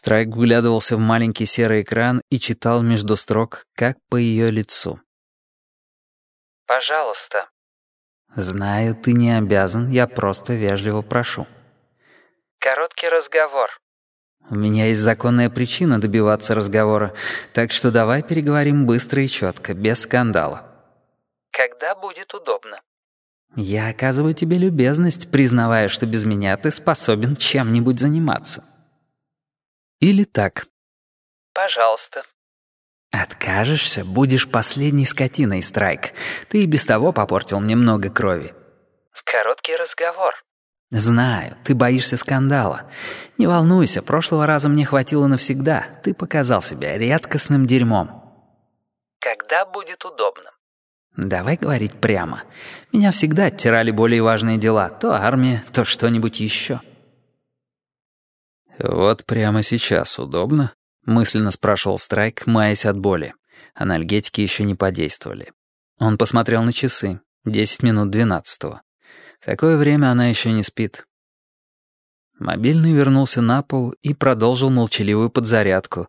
Страйк вглядывался в маленький серый экран и читал между строк, как по ее лицу. «Пожалуйста». «Знаю, ты не обязан, я просто вежливо прошу». «Короткий разговор». «У меня есть законная причина добиваться разговора, так что давай переговорим быстро и четко, без скандала». «Когда будет удобно». «Я оказываю тебе любезность, признавая, что без меня ты способен чем-нибудь заниматься». Или так. «Пожалуйста». «Откажешься, будешь последней скотиной, Страйк. Ты и без того попортил мне много крови». «Короткий разговор». «Знаю, ты боишься скандала. Не волнуйся, прошлого раза мне хватило навсегда. Ты показал себя редкостным дерьмом». «Когда будет удобно?» «Давай говорить прямо. Меня всегда оттирали более важные дела. То армия, то что-нибудь еще». «Вот прямо сейчас удобно?» — мысленно спрашивал Страйк, маясь от боли. Анальгетики еще не подействовали. Он посмотрел на часы. Десять минут двенадцатого. В такое время она еще не спит. Мобильный вернулся на пол и продолжил молчаливую подзарядку,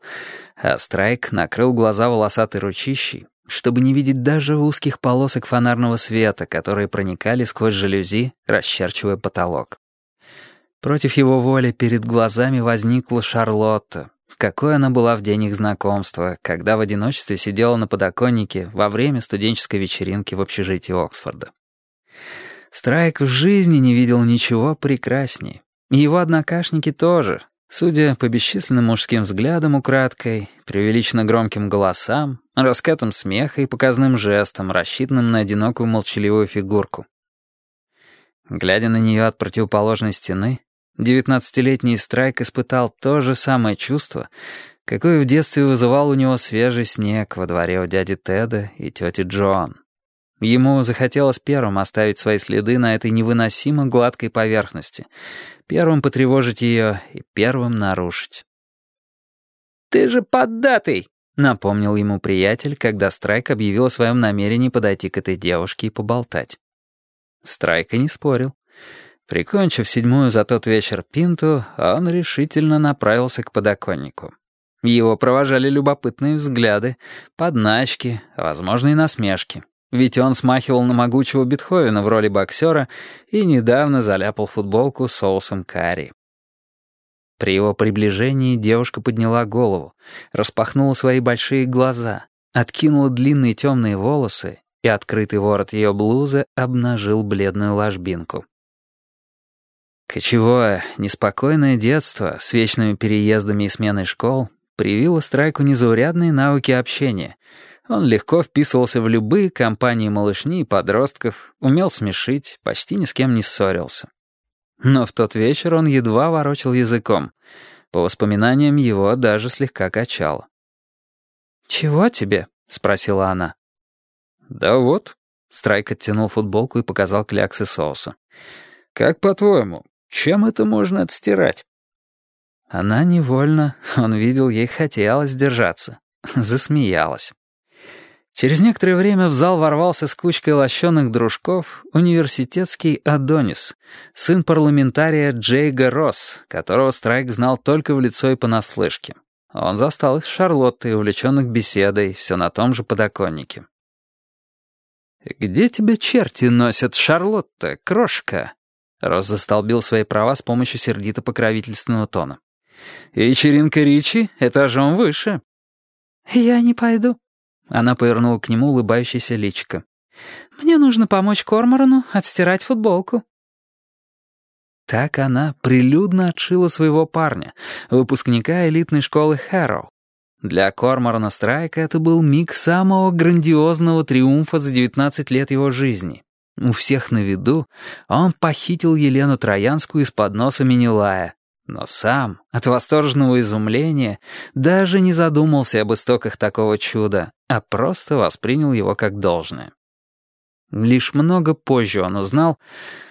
а Страйк накрыл глаза волосатой ручищей, чтобы не видеть даже узких полосок фонарного света, которые проникали сквозь жалюзи, расчерчивая потолок. Против его воли перед глазами возникла Шарлотта. Какой она была в день их знакомства, когда в одиночестве сидела на подоконнике во время студенческой вечеринки в общежитии Оксфорда. Страйк в жизни не видел ничего прекрасней. И его однокашники тоже, судя по бесчисленным мужским взглядам украдкой, преувеличенно громким голосам, раскатам смеха и показным жестам, рассчитанным на одинокую молчаливую фигурку. Глядя на нее от противоположной стены, Девятнадцатилетний Страйк испытал то же самое чувство, какое в детстве вызывал у него свежий снег во дворе у дяди Теда и тети Джоан. Ему захотелось первым оставить свои следы на этой невыносимо гладкой поверхности, первым потревожить ее и первым нарушить. «Ты же поддатый!» — напомнил ему приятель, когда Страйк объявил о своем намерении подойти к этой девушке и поболтать. Страйк и не спорил. Прикончив седьмую за тот вечер пинту, он решительно направился к подоконнику. Его провожали любопытные взгляды, подначки, возможные насмешки. Ведь он смахивал на могучего Бетховена в роли боксера и недавно заляпал футболку соусом карри. При его приближении девушка подняла голову, распахнула свои большие глаза, откинула длинные темные волосы, и открытый ворот ее блузы обнажил бледную ложбинку. Кочевое, неспокойное детство с вечными переездами и сменой школ привило Страйку незаурядные навыки общения. Он легко вписывался в любые компании малышни и подростков, умел смешить, почти ни с кем не ссорился. Но в тот вечер он едва ворочал языком. По воспоминаниям его даже слегка качало. «Чего тебе?» — спросила она. «Да вот». Страйк оттянул футболку и показал кляксы соуса. «Как по-твоему, чем это можно отстирать?» Она невольно, он видел, ей хотелось держаться. Засмеялась. Через некоторое время в зал ворвался с кучкой лощеных дружков университетский Адонис, сын парламентария Джейга Росс, которого Страйк знал только в лицо и понаслышке. Он застал их с Шарлоттой, увлеченных беседой, все на том же подоконнике. «Где тебя черти носят, Шарлотта, крошка?» Росс застолбил свои права с помощью сердито-покровительственного тона. «Вечеринка Ричи этажом выше». «Я не пойду». Она повернула к нему улыбающееся личико. «Мне нужно помочь Корморану отстирать футболку». Так она прилюдно отшила своего парня, выпускника элитной школы Хэроу. Для Корморана Страйка это был миг самого грандиозного триумфа за 19 лет его жизни. У всех на виду он похитил Елену Троянскую из-под носа Минилая, но сам, от восторженного изумления, даже не задумался об истоках такого чуда, а просто воспринял его как должное. Лишь много позже он узнал,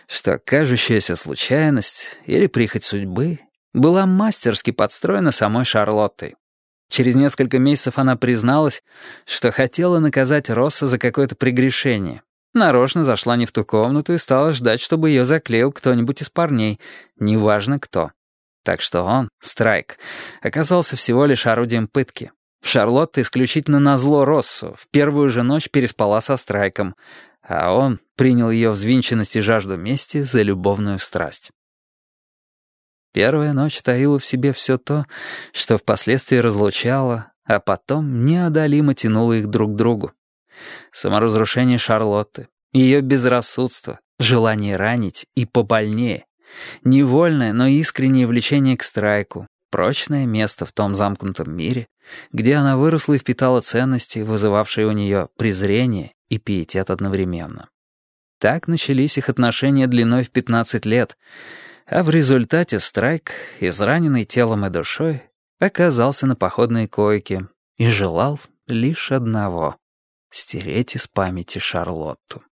что кажущаяся случайность или прихоть судьбы была мастерски подстроена самой Шарлоттой. Через несколько месяцев она призналась, что хотела наказать Росса за какое-то прегрешение, Нарочно зашла не в ту комнату и стала ждать, чтобы ее заклеил кто-нибудь из парней, неважно кто. Так что он, Страйк, оказался всего лишь орудием пытки. Шарлотта исключительно назло Россу в первую же ночь переспала со Страйком, а он принял ее взвинченность и жажду мести за любовную страсть. Первая ночь таила в себе все то, что впоследствии разлучало, а потом неодолимо тянуло их друг к другу. Саморазрушение Шарлотты, ее безрассудство, желание ранить и побольнее, невольное, но искреннее влечение к страйку, прочное место в том замкнутом мире, где она выросла и впитала ценности, вызывавшие у нее презрение и пиетет одновременно. Так начались их отношения длиной в 15 лет, а в результате Страйк, израненный телом и душой, оказался на походной койке и желал лишь одного — стереть из памяти Шарлотту.